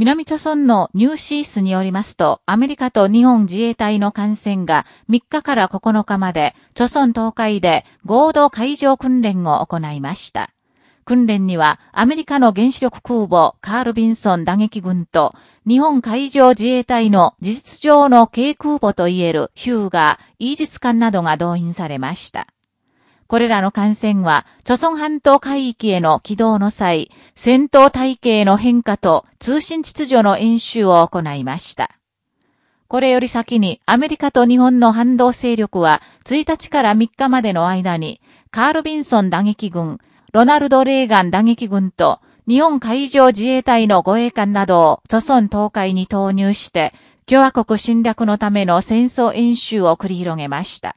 南朝村のニューシースによりますと、アメリカと日本自衛隊の艦船が3日から9日まで、朝村東海で合同海上訓練を行いました。訓練には、アメリカの原子力空母カール・ビンソン打撃軍と、日本海上自衛隊の事実上の軽空母といえるヒューガー、イージス艦などが動員されました。これらの艦船は、諸村半島海域への軌道の際、戦闘体系の変化と通信秩序の演習を行いました。これより先にアメリカと日本の反動勢力は1日から3日までの間にカール・ビンソン打撃軍、ロナルド・レーガン打撃軍と日本海上自衛隊の護衛艦などを著村東海に投入して共和国侵略のための戦争演習を繰り広げました。